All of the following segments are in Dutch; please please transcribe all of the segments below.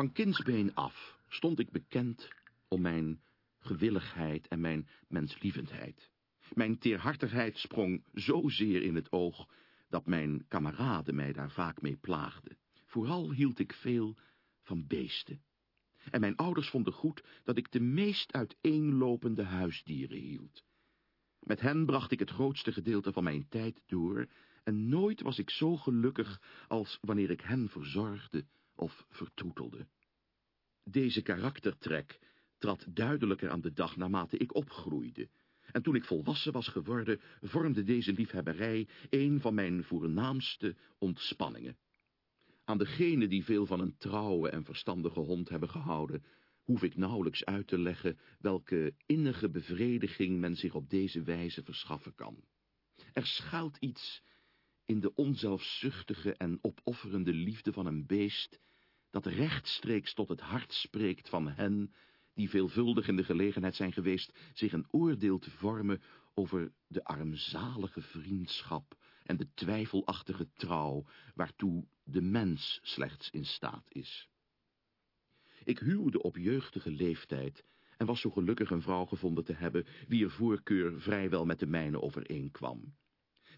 Van kindsbeen af stond ik bekend om mijn gewilligheid en mijn menslievendheid. Mijn teerhartigheid sprong zozeer in het oog dat mijn kameraden mij daar vaak mee plaagden. Vooral hield ik veel van beesten. En mijn ouders vonden goed dat ik de meest uiteenlopende huisdieren hield. Met hen bracht ik het grootste gedeelte van mijn tijd door, en nooit was ik zo gelukkig als wanneer ik hen verzorgde of vertroetelde. Deze karaktertrek trad duidelijker aan de dag naarmate ik opgroeide, en toen ik volwassen was geworden, vormde deze liefhebberij een van mijn voornaamste ontspanningen. Aan degenen die veel van een trouwe en verstandige hond hebben gehouden, hoef ik nauwelijks uit te leggen welke innige bevrediging men zich op deze wijze verschaffen kan. Er schuilt iets in de onzelfzuchtige en opofferende liefde van een beest, dat rechtstreeks tot het hart spreekt van hen die veelvuldig in de gelegenheid zijn geweest zich een oordeel te vormen over de armzalige vriendschap en de twijfelachtige trouw waartoe de mens slechts in staat is. Ik huwde op jeugdige leeftijd en was zo gelukkig een vrouw gevonden te hebben, wier voorkeur vrijwel met de mijne overeenkwam.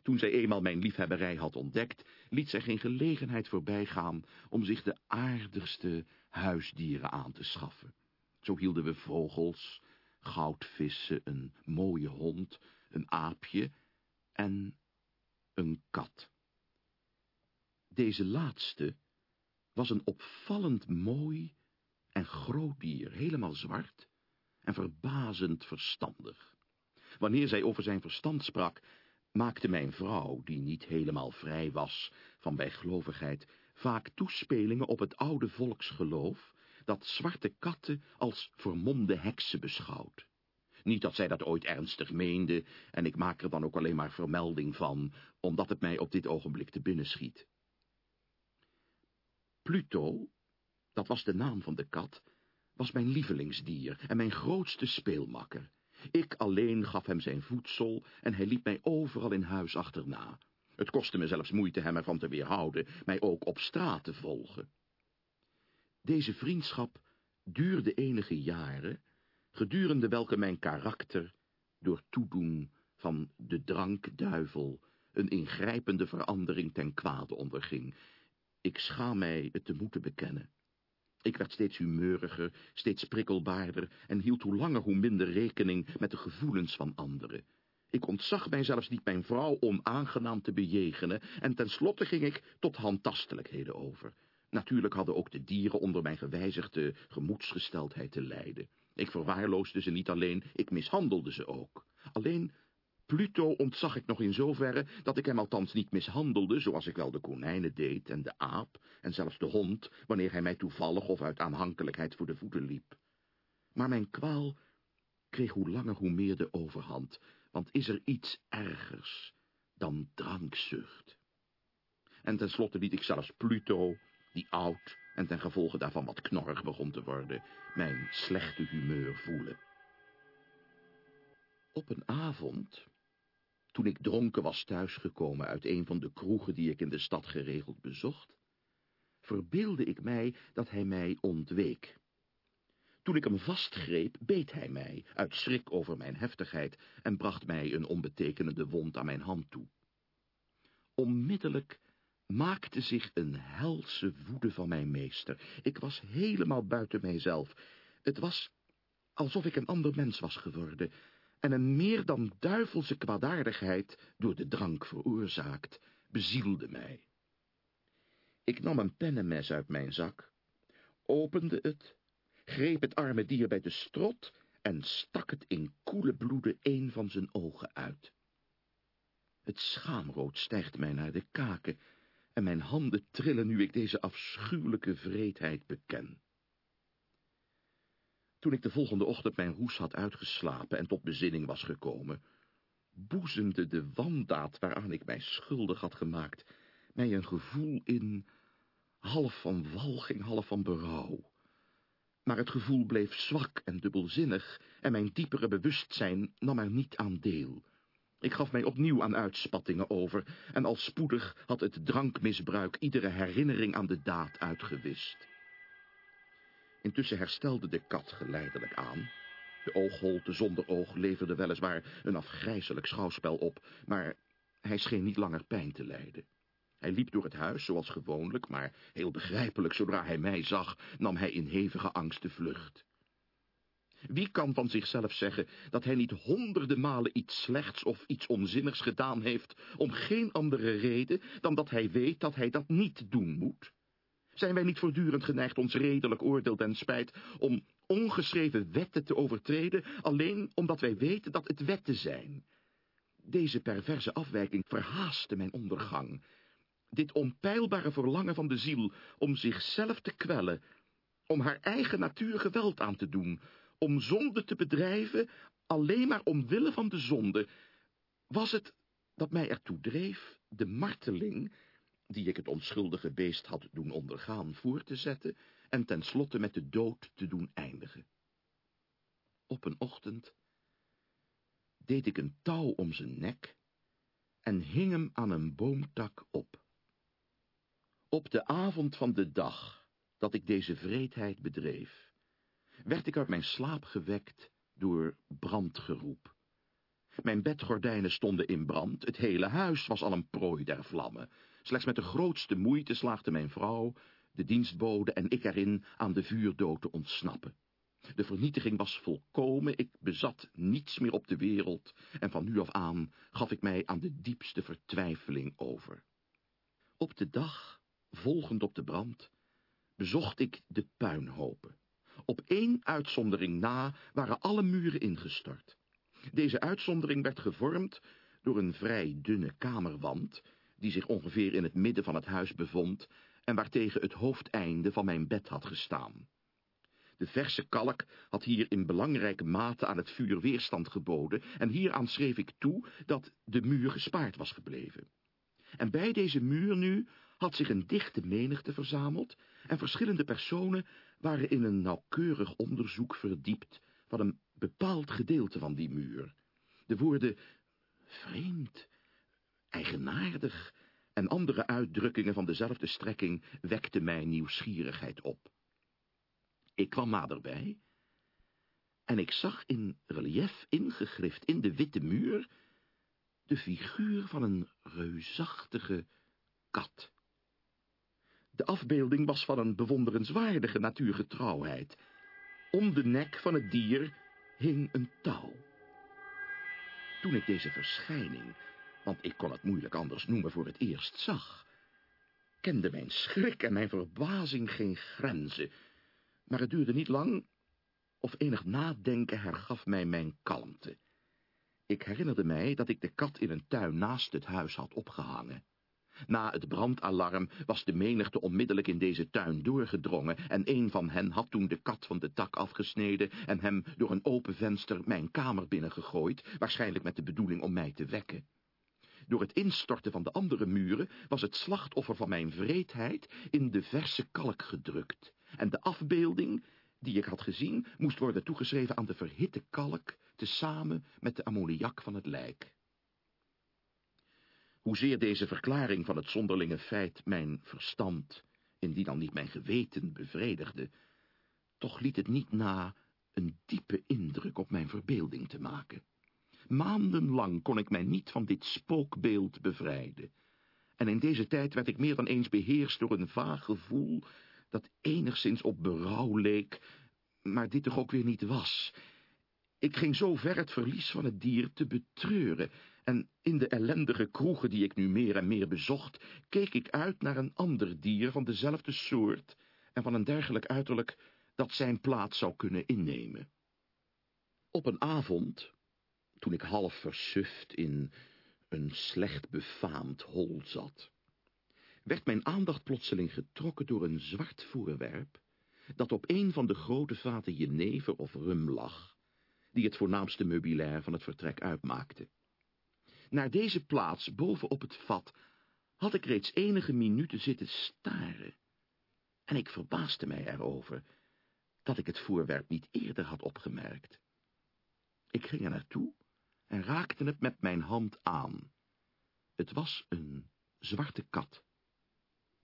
Toen zij eenmaal mijn liefhebberij had ontdekt, liet zij geen gelegenheid voorbijgaan om zich de aardigste huisdieren aan te schaffen. Zo hielden we vogels, goudvissen, een mooie hond, een aapje en een kat. Deze laatste was een opvallend mooi en groot dier, helemaal zwart en verbazend verstandig. Wanneer zij over zijn verstand sprak, maakte mijn vrouw, die niet helemaal vrij was van bijgelovigheid, vaak toespelingen op het oude volksgeloof, dat zwarte katten als vermomde heksen beschouwt. Niet dat zij dat ooit ernstig meende, en ik maak er dan ook alleen maar vermelding van, omdat het mij op dit ogenblik te binnen schiet. Pluto, dat was de naam van de kat, was mijn lievelingsdier en mijn grootste speelmakker. Ik alleen gaf hem zijn voedsel en hij liep mij overal in huis achterna. Het kostte me zelfs moeite hem ervan te weerhouden, mij ook op straat te volgen. Deze vriendschap duurde enige jaren, gedurende welke mijn karakter, door toedoen van de drankduivel, een ingrijpende verandering ten kwade onderging. Ik schaam mij het te moeten bekennen. Ik werd steeds humeuriger, steeds prikkelbaarder en hield hoe langer hoe minder rekening met de gevoelens van anderen. Ik ontzag mij zelfs niet mijn vrouw onaangenaam te bejegenen en tenslotte ging ik tot handtastelijkheden over. Natuurlijk hadden ook de dieren onder mijn gewijzigde gemoedsgesteldheid te lijden. Ik verwaarloosde ze niet alleen, ik mishandelde ze ook. Alleen Pluto ontzag ik nog in zoverre dat ik hem althans niet mishandelde, zoals ik wel de konijnen deed en de aap en zelfs de hond, wanneer hij mij toevallig of uit aanhankelijkheid voor de voeten liep. Maar mijn kwaal kreeg hoe langer hoe meer de overhand, want is er iets ergers dan drankzucht? En tenslotte liet ik zelfs Pluto, die oud en ten gevolge daarvan wat knorrig begon te worden, mijn slechte humeur voelen. Op een avond, toen ik dronken was thuisgekomen uit een van de kroegen die ik in de stad geregeld bezocht, verbeelde ik mij dat hij mij ontweek. Toen ik hem vastgreep, beet hij mij, uit schrik over mijn heftigheid, en bracht mij een onbetekenende wond aan mijn hand toe. Onmiddellijk maakte zich een helse woede van mijn meester. Ik was helemaal buiten mijzelf. Het was alsof ik een ander mens was geworden, en een meer dan duivelse kwaadaardigheid, door de drank veroorzaakt, bezielde mij. Ik nam een pennenmes uit mijn zak, opende het, greep het arme dier bij de strot en stak het in koele bloeden een van zijn ogen uit. Het schaamrood stijgt mij naar de kaken, en mijn handen trillen nu ik deze afschuwelijke vreedheid beken. Toen ik de volgende ochtend mijn roes had uitgeslapen en tot bezinning was gekomen, boezemde de wandaad waaraan ik mij schuldig had gemaakt, mij een gevoel in, half van walging, half van berouw. Maar het gevoel bleef zwak en dubbelzinnig, en mijn diepere bewustzijn nam er niet aan deel. Ik gaf mij opnieuw aan uitspattingen over, en al spoedig had het drankmisbruik iedere herinnering aan de daad uitgewist. Intussen herstelde de kat geleidelijk aan. De oogholte zonder oog leverde weliswaar een afgrijzelijk schouwspel op, maar hij scheen niet langer pijn te lijden. Hij liep door het huis, zoals gewoonlijk, maar heel begrijpelijk, zodra hij mij zag, nam hij in hevige angst de vlucht. Wie kan van zichzelf zeggen dat hij niet honderden malen iets slechts of iets onzinnigs gedaan heeft, om geen andere reden dan dat hij weet dat hij dat niet doen moet? Zijn wij niet voortdurend geneigd ons redelijk oordeel ten spijt om ongeschreven wetten te overtreden, alleen omdat wij weten dat het wetten zijn? Deze perverse afwijking verhaaste mijn ondergang. Dit onpeilbare verlangen van de ziel om zichzelf te kwellen, om haar eigen natuur geweld aan te doen, om zonde te bedrijven, alleen maar omwille van de zonde, was het dat mij ertoe dreef de marteling, die ik het onschuldige beest had doen ondergaan, voor te zetten en tenslotte met de dood te doen eindigen. Op een ochtend deed ik een touw om zijn nek en hing hem aan een boomtak op. Op de avond van de dag dat ik deze vreedheid bedreef, werd ik uit mijn slaap gewekt door brandgeroep. Mijn bedgordijnen stonden in brand, het hele huis was al een prooi der vlammen. Slechts met de grootste moeite slaagde mijn vrouw, de dienstbode en ik erin aan de vuurdood te ontsnappen. De vernietiging was volkomen, ik bezat niets meer op de wereld, en van nu af aan gaf ik mij aan de diepste vertwijfeling over. Op de dag, volgend op de brand, bezocht ik de puinhopen. Op één uitzondering na waren alle muren ingestort. Deze uitzondering werd gevormd door een vrij dunne kamerwand, die zich ongeveer in het midden van het huis bevond en waartegen het hoofdeinde van mijn bed had gestaan. De verse kalk had hier in belangrijke mate aan het vuur weerstand geboden en hieraan schreef ik toe dat de muur gespaard was gebleven. En bij deze muur nu had zich een dichte menigte verzameld en verschillende personen waren in een nauwkeurig onderzoek verdiept van een bepaald gedeelte van die muur. De woorden vreemd, eigenaardig en andere uitdrukkingen van dezelfde strekking wekten mijn nieuwsgierigheid op. Ik kwam naderbij en ik zag in relief ingegrift in de witte muur de figuur van een reusachtige kat. De afbeelding was van een bewonderenswaardige natuurgetrouwheid. Om de nek van het dier hing een touw. Toen ik deze verschijning, want ik kon het moeilijk anders noemen, voor het eerst zag, kende mijn schrik en mijn verbazing geen grenzen. Maar het duurde niet lang, of enig nadenken hergaf mij mijn kalmte. Ik herinnerde mij dat ik de kat in een tuin naast het huis had opgehangen. Na het brandalarm was de menigte onmiddellijk in deze tuin doorgedrongen en een van hen had toen de kat van de tak afgesneden en hem door een open venster mijn kamer binnengegooid, waarschijnlijk met de bedoeling om mij te wekken. Door het instorten van de andere muren was het slachtoffer van mijn vreedheid in de verse kalk gedrukt en de afbeelding die ik had gezien moest worden toegeschreven aan de verhitte kalk tezamen met de ammoniak van het lijk. Hoezeer deze verklaring van het zonderlinge feit mijn verstand, indien dan niet mijn geweten, bevredigde, toch liet het niet na een diepe indruk op mijn verbeelding te maken. Maandenlang kon ik mij niet van dit spookbeeld bevrijden. En in deze tijd werd ik meer dan eens beheerst door een vaag gevoel dat enigszins op berouw leek, maar dit toch ook weer niet was. Ik ging zo ver het verlies van het dier te betreuren, en in de ellendige kroegen die ik nu meer en meer bezocht, keek ik uit naar een ander dier van dezelfde soort en van een dergelijk uiterlijk dat zijn plaats zou kunnen innemen. Op een avond, toen ik half versuft in een slecht befaamd hol zat, werd mijn aandacht plotseling getrokken door een zwart voorwerp, dat op een van de grote vaten jenever of rum lag, die het voornaamste meubilair van het vertrek uitmaakte. Naar deze plaats boven op het vat had ik reeds enige minuten zitten staren, en ik verbaasde mij erover dat ik het voorwerp niet eerder had opgemerkt. Ik ging er naartoe en raakte het met mijn hand aan. Het was een zwarte kat.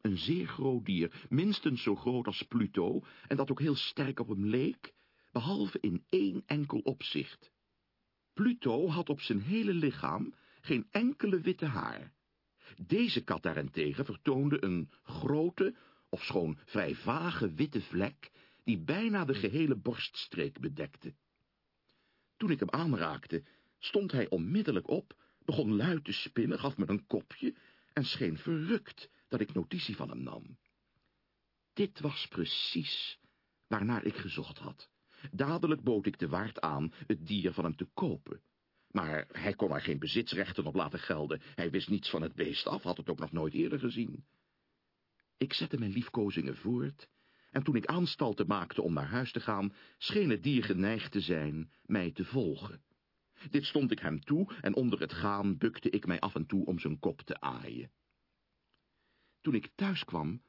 Een zeer groot dier, minstens zo groot als Pluto, en dat ook heel sterk op hem leek, behalve in één enkel opzicht. Pluto had op zijn hele lichaam geen enkele witte haar. Deze kat daarentegen vertoonde een grote, of schoon vrij vage witte vlek, die bijna de gehele borststreek bedekte. Toen ik hem aanraakte, stond hij onmiddellijk op, begon luid te spinnen, gaf me een kopje en scheen verrukt dat ik notitie van hem nam. Dit was precies waarnaar ik gezocht had. Dadelijk bood ik de waard aan het dier van hem te kopen. Maar hij kon er geen bezitsrechten op laten gelden. Hij wist niets van het beest af, had het ook nog nooit eerder gezien. Ik zette mijn liefkozingen voort, en toen ik aanstalten maakte om naar huis te gaan, scheen het dier geneigd te zijn mij te volgen. Dit stond ik hem toe, en onder het gaan bukte ik mij af en toe om zijn kop te aaien. Toen ik thuis kwam,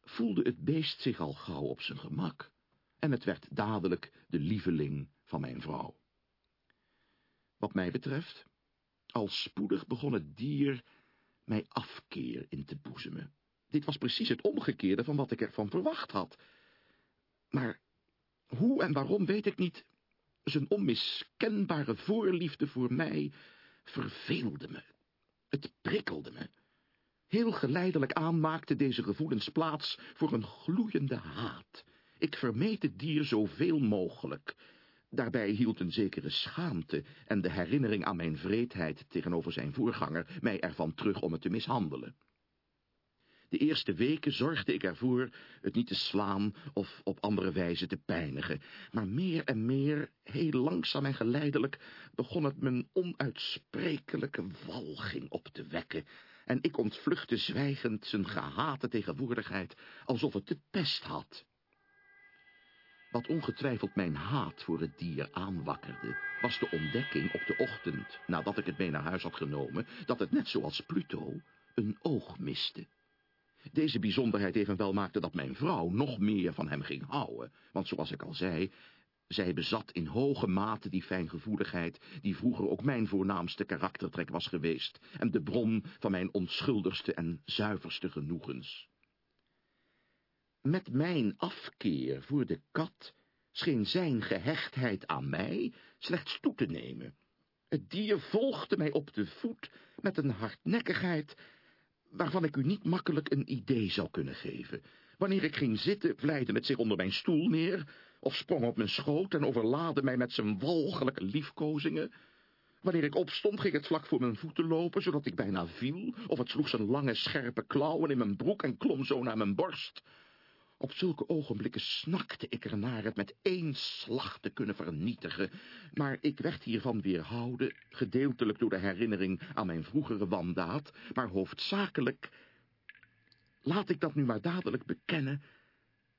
voelde het beest zich al gauw op zijn gemak, en het werd dadelijk de lieveling van mijn vrouw. Wat mij betreft, al spoedig begon het dier mij afkeer in te boezemen. Dit was precies het omgekeerde van wat ik ervan verwacht had. Maar hoe en waarom weet ik niet. Zijn onmiskenbare voorliefde voor mij verveelde me. Het prikkelde me. Heel geleidelijk aan maakte deze gevoelens plaats voor een gloeiende haat. Ik vermeed het dier zoveel mogelijk. Daarbij hield een zekere schaamte en de herinnering aan mijn vreedheid tegenover zijn voorganger mij ervan terug om het te mishandelen. De eerste weken zorgde ik ervoor het niet te slaan of op andere wijze te pijnigen. Maar meer en meer, heel langzaam en geleidelijk, begon het mijn onuitsprekelijke walging op te wekken. En ik ontvluchtte zwijgend zijn gehate tegenwoordigheid, alsof het de pest had. Wat ongetwijfeld mijn haat voor het dier aanwakkerde, was de ontdekking op de ochtend, nadat ik het mee naar huis had genomen, dat het net zoals Pluto een oog miste. Deze bijzonderheid evenwel maakte dat mijn vrouw nog meer van hem ging houden, want zoals ik al zei, zij bezat in hoge mate die fijngevoeligheid, die vroeger ook mijn voornaamste karaktertrek was geweest, en de bron van mijn onschuldigste en zuiverste genoegens. Met mijn afkeer voor de kat scheen zijn gehechtheid aan mij slechts toe te nemen. Het dier volgde mij op de voet met een hardnekkigheid waarvan ik u niet makkelijk een idee zou kunnen geven. Wanneer ik ging zitten, vlijde het zich onder mijn stoel neer, of sprong op mijn schoot en overlaadde mij met zijn walgelijke liefkozingen. Wanneer ik opstond, ging het vlak voor mijn voeten lopen, zodat ik bijna viel, of het sloeg zijn lange, scherpe klauwen in mijn broek en klom zo naar mijn borst. Op zulke ogenblikken snakte ik ernaar het met één slag te kunnen vernietigen, maar ik werd hiervan weerhouden, gedeeltelijk door de herinnering aan mijn vroegere wandaad, maar hoofdzakelijk, laat ik dat nu maar dadelijk bekennen,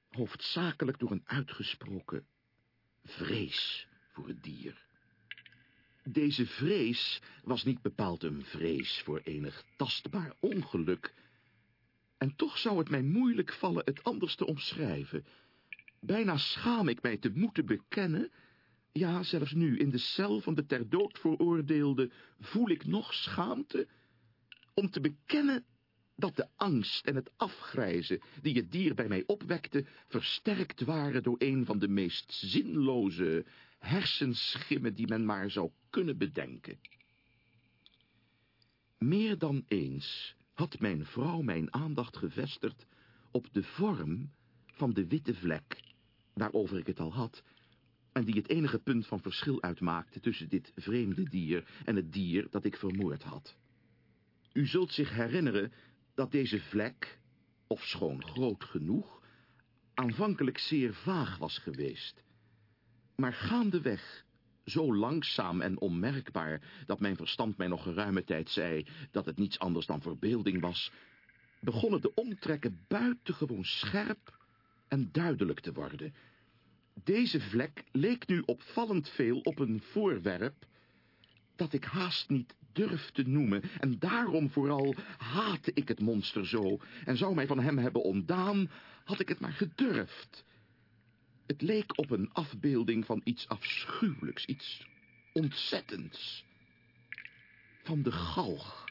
hoofdzakelijk door een uitgesproken vrees voor het dier. Deze vrees was niet bepaald een vrees voor enig tastbaar ongeluk, en toch zou het mij moeilijk vallen het anders te omschrijven. Bijna schaam ik mij te moeten bekennen... ja, zelfs nu, in de cel van de ter dood veroordeelde... voel ik nog schaamte om te bekennen dat de angst en het afgrijzen die het dier bij mij opwekte... versterkt waren door een van de meest zinloze hersenschimmen die men maar zou kunnen bedenken. Meer dan eens had mijn vrouw mijn aandacht gevestigd op de vorm van de witte vlek, waarover ik het al had, en die het enige punt van verschil uitmaakte tussen dit vreemde dier en het dier dat ik vermoord had. U zult zich herinneren dat deze vlek, ofschoon groot genoeg, aanvankelijk zeer vaag was geweest. Maar gaandeweg zo langzaam en onmerkbaar dat mijn verstand mij nog geruime tijd zei dat het niets anders dan verbeelding was, begonnen de omtrekken buitengewoon scherp en duidelijk te worden. Deze vlek leek nu opvallend veel op een voorwerp dat ik haast niet durf te noemen, en daarom vooral haatte ik het monster zo, en zou mij van hem hebben ontdaan, had ik het maar gedurfd. Het leek op een afbeelding van iets afschuwelijks, iets ontzettends. Van de galg.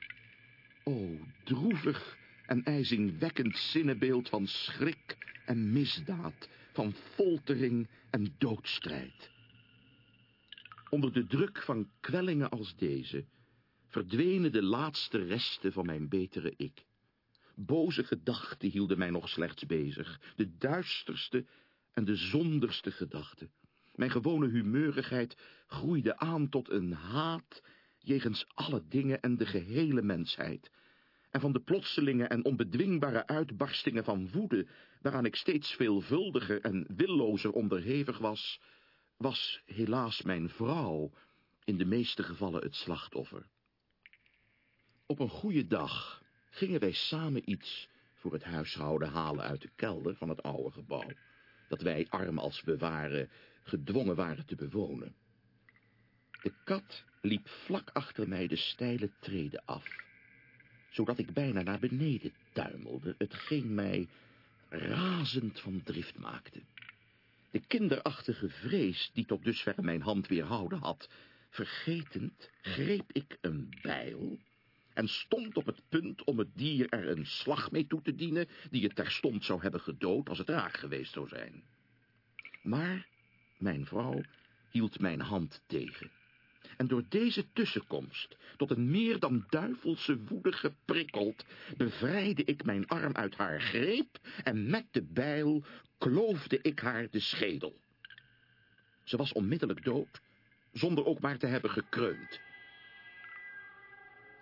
O, droevig Een ijzingwekkend zinnebeeld van schrik en misdaad, van foltering en doodstrijd. Onder de druk van kwellingen als deze verdwenen de laatste resten van mijn betere ik. Boze gedachten hielden mij nog slechts bezig, de duisterste en de zonderste gedachten. Mijn gewone humeurigheid groeide aan tot een haat jegens alle dingen en de gehele mensheid. En van de plotselinge en onbedwingbare uitbarstingen van woede, waaraan ik steeds veelvuldiger en willozer onderhevig was, was helaas mijn vrouw in de meeste gevallen het slachtoffer. Op een goede dag gingen wij samen iets voor het huishouden halen uit de kelder van het oude gebouw, dat wij, arm als we waren, gedwongen waren te bewonen. De kat liep vlak achter mij de steile treden af, zodat ik bijna naar beneden tuimelde, hetgeen mij razend van drift maakte. De kinderachtige vrees die tot dusver mijn hand weerhouden had, vergetend, greep ik een bijl en stond op het punt om het dier er een slag mee toe te dienen, die het terstond zou hebben gedood als het raak geweest zou zijn. Maar mijn vrouw hield mijn hand tegen. En door deze tussenkomst, tot een meer dan duivelse woede geprikkeld, bevrijdde ik mijn arm uit haar greep en met de bijl kloofde ik haar de schedel. Ze was onmiddellijk dood, zonder ook maar te hebben gekreund.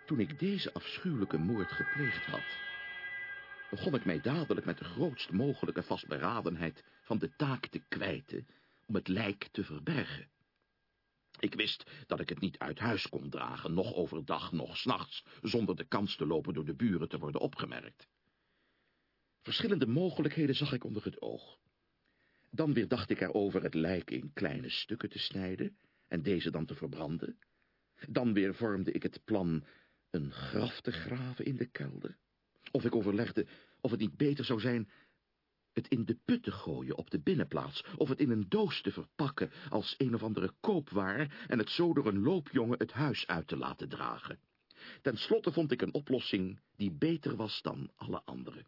Toen ik deze afschuwelijke moord gepleegd had, begon ik mij dadelijk met de grootst mogelijke vastberadenheid van de taak te kwijten om het lijk te verbergen. Ik wist dat ik het niet uit huis kon dragen, nog overdag, nog s'nachts, zonder de kans te lopen door de buren te worden opgemerkt. Verschillende mogelijkheden zag ik onder het oog. Dan weer dacht ik erover het lijk in kleine stukken te snijden en deze dan te verbranden. Dan weer vormde ik het plan een graf te graven in de kelder. Of ik overlegde of het niet beter zou zijn het in de put te gooien op de binnenplaats, of het in een doos te verpakken als een of andere koopwaar en het zo door een loopjongen het huis uit te laten dragen. Ten slotte vond ik een oplossing die beter was dan alle andere.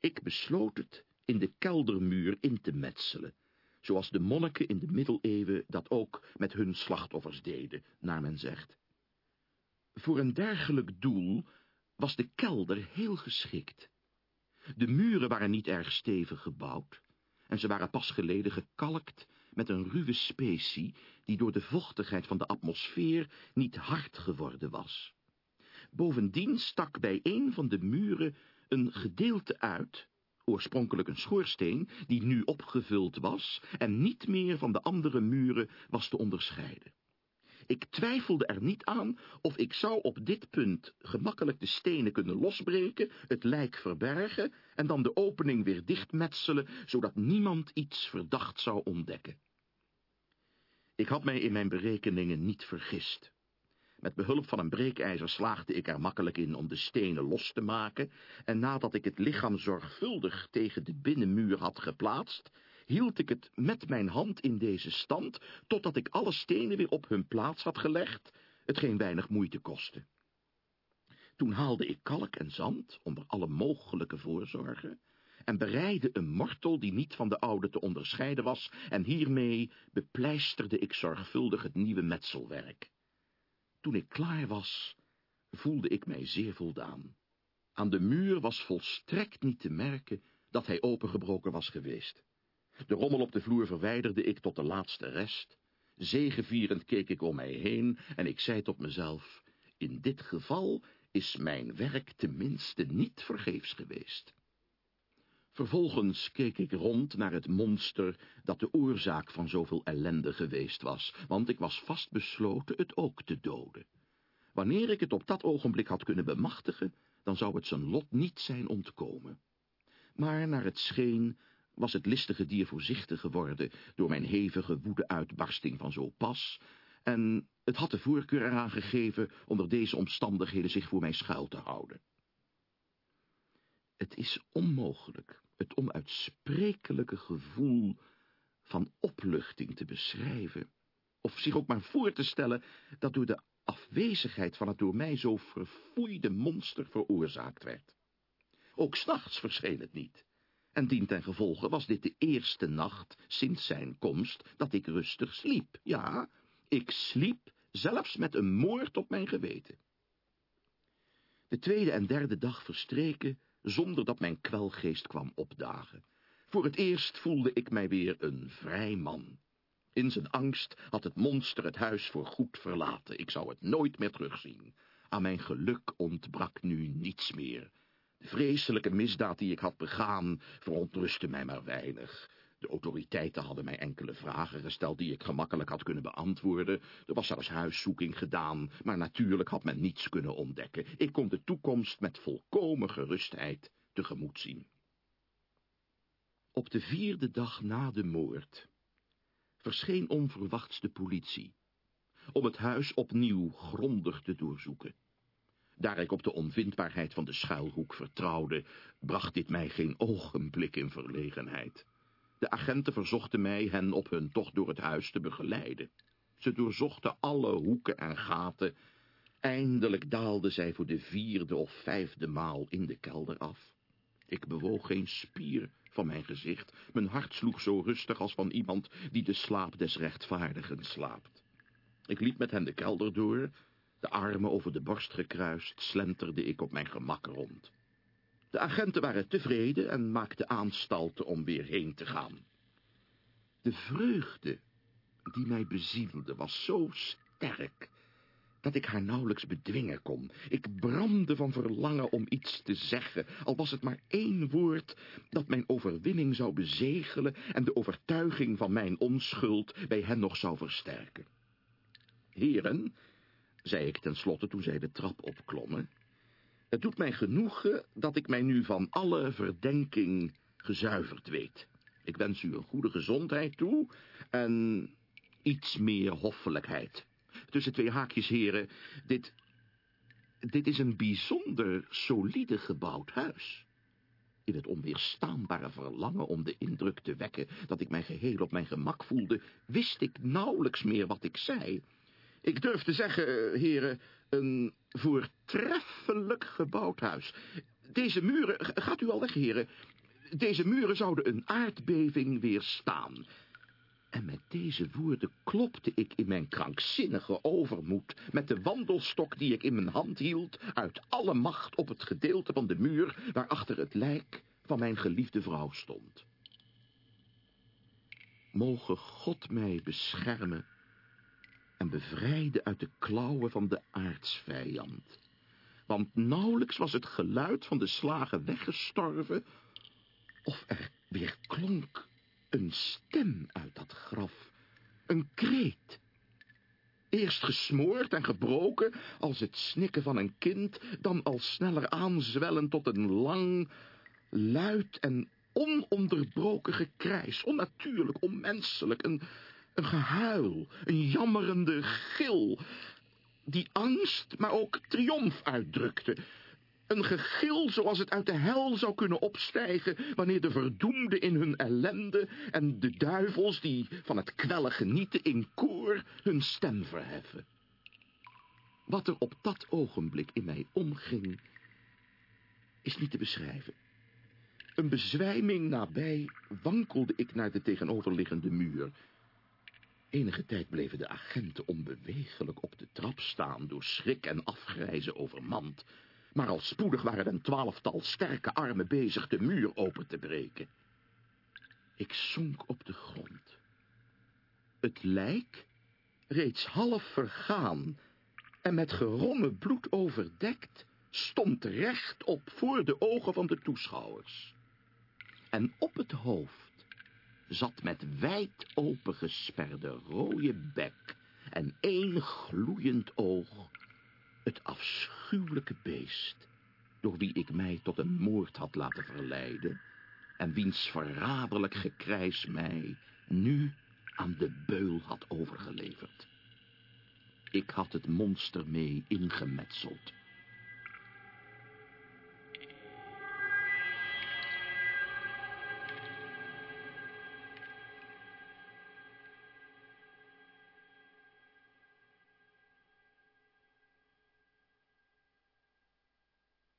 Ik besloot het in de keldermuur in te metselen, zoals de monniken in de middeleeuwen dat ook met hun slachtoffers deden, naar men zegt. Voor een dergelijk doel was de kelder heel geschikt. De muren waren niet erg stevig gebouwd en ze waren pas geleden gekalkt met een ruwe specie die door de vochtigheid van de atmosfeer niet hard geworden was. Bovendien stak bij een van de muren een gedeelte uit, oorspronkelijk een schoorsteen, die nu opgevuld was en niet meer van de andere muren was te onderscheiden. Ik twijfelde er niet aan of ik zou op dit punt gemakkelijk de stenen kunnen losbreken, het lijk verbergen en dan de opening weer dichtmetselen, zodat niemand iets verdacht zou ontdekken. Ik had mij in mijn berekeningen niet vergist. Met behulp van een breekijzer slaagde ik er makkelijk in om de stenen los te maken, en nadat ik het lichaam zorgvuldig tegen de binnenmuur had geplaatst, hield ik het met mijn hand in deze stand, totdat ik alle stenen weer op hun plaats had gelegd, hetgeen weinig moeite kostte. Toen haalde ik kalk en zand, onder alle mogelijke voorzorgen, en bereidde een mortel die niet van de oude te onderscheiden was, en hiermee bepleisterde ik zorgvuldig het nieuwe metselwerk. Toen ik klaar was, voelde ik mij zeer voldaan. Aan de muur was volstrekt niet te merken dat hij opengebroken was geweest. De rommel op de vloer verwijderde ik tot de laatste rest. Zegevierend keek ik om mij heen en ik zei tot mezelf, in dit geval is mijn werk tenminste niet vergeefs geweest. Vervolgens keek ik rond naar het monster dat de oorzaak van zoveel ellende geweest was, want ik was vastbesloten het ook te doden. Wanneer ik het op dat ogenblik had kunnen bemachtigen, dan zou het zijn lot niet zijn ontkomen. Maar naar het scheen was het listige dier voorzichtig geworden door mijn hevige woede-uitbarsting van zo pas, en het had de voorkeur eraan gegeven onder deze omstandigheden zich voor mij schuil te houden. Het is onmogelijk het onuitsprekelijke gevoel van opluchting te beschrijven, of zich ook maar voor te stellen dat door de afwezigheid van het door mij zo verfoeide monster veroorzaakt werd. Ook s'nachts verscheen het niet. En dien ten gevolge was dit de eerste nacht sinds zijn komst dat ik rustig sliep. Ja, ik sliep zelfs met een moord op mijn geweten. De tweede en derde dag verstreken zonder dat mijn kwelgeest kwam opdagen. Voor het eerst voelde ik mij weer een vrij man. In zijn angst had het monster het huis voor goed verlaten. Ik zou het nooit meer terugzien. Aan mijn geluk ontbrak nu niets meer. De vreselijke misdaad die ik had begaan verontrustte mij maar weinig. De autoriteiten hadden mij enkele vragen gesteld die ik gemakkelijk had kunnen beantwoorden. Er was zelfs huiszoeking gedaan, maar natuurlijk had men niets kunnen ontdekken. Ik kon de toekomst met volkomen gerustheid tegemoet zien. Op de vierde dag na de moord verscheen onverwachts de politie, om het huis opnieuw grondig te doorzoeken. Daar ik op de onvindbaarheid van de schuilhoek vertrouwde, bracht dit mij geen ogenblik in verlegenheid. De agenten verzochten mij hen op hun tocht door het huis te begeleiden. Ze doorzochten alle hoeken en gaten. Eindelijk daalden zij voor de vierde of vijfde maal in de kelder af. Ik bewoog geen spier van mijn gezicht. Mijn hart sloeg zo rustig als van iemand die de slaap des rechtvaardigen slaapt. Ik liep met hen de kelder door. De armen over de borst gekruist slenterde ik op mijn gemak rond. De agenten waren tevreden en maakten aanstalten om weer heen te gaan. De vreugde die mij bezielde was zo sterk dat ik haar nauwelijks bedwingen kon. Ik brandde van verlangen om iets te zeggen, al was het maar één woord dat mijn overwinning zou bezegelen en de overtuiging van mijn onschuld bij hen nog zou versterken. Heren, zei ik tenslotte toen zij de trap opklommen, het doet mij genoegen dat ik mij nu van alle verdenking gezuiverd weet. Ik wens u een goede gezondheid toe en iets meer hoffelijkheid. Tussen twee haakjes, heren, dit, dit is een bijzonder solide gebouwd huis. In het onweerstaanbare verlangen om de indruk te wekken dat ik mij geheel op mijn gemak voelde, wist ik nauwelijks meer wat ik zei. Ik durf te zeggen, heren, een voortreffelijk gebouwd huis. Deze muren, gaat u al weg, heren, deze muren zouden een aardbeving weerstaan. En met deze woorden klopte ik in mijn krankzinnige overmoed met de wandelstok die ik in mijn hand hield uit alle macht op het gedeelte van de muur waarachter het lijk van mijn geliefde vrouw stond. Moge God mij beschermen en bevrijden uit de klauwen van de aardsvijand. Want nauwelijks was het geluid van de slagen weggestorven, of er weer klonk een stem uit dat graf, een kreet. Eerst gesmoord en gebroken als het snikken van een kind, dan al sneller aanzwellen tot een lang, luid en ononderbroken gekrijs, onnatuurlijk, onmenselijk, een, een gehuil, een jammerende gil, die angst, maar ook triomf uitdrukte. Een gegil zoals het uit de hel zou kunnen opstijgen... wanneer de verdoemden in hun ellende... en de duivels die van het kwellen genieten in koor hun stem verheffen. Wat er op dat ogenblik in mij omging... is niet te beschrijven. Een bezwijming nabij wankelde ik naar de tegenoverliggende muur... Enige tijd bleven de agenten onbewegelijk op de trap staan... door schrik en afgrijzen overmand. Maar al spoedig waren een twaalftal sterke armen bezig de muur open te breken. Ik zonk op de grond. Het lijk, reeds half vergaan en met geronnen bloed overdekt, stond rechtop voor de ogen van de toeschouwers. En op het hoofd zat met wijd opengesperde rode bek en één gloeiend oog het afschuwelijke beest, door wie ik mij tot een moord had laten verleiden, en wiens verraderlijk gekrijs mij nu aan de beul had overgeleverd. Ik had het monster mee ingemetseld,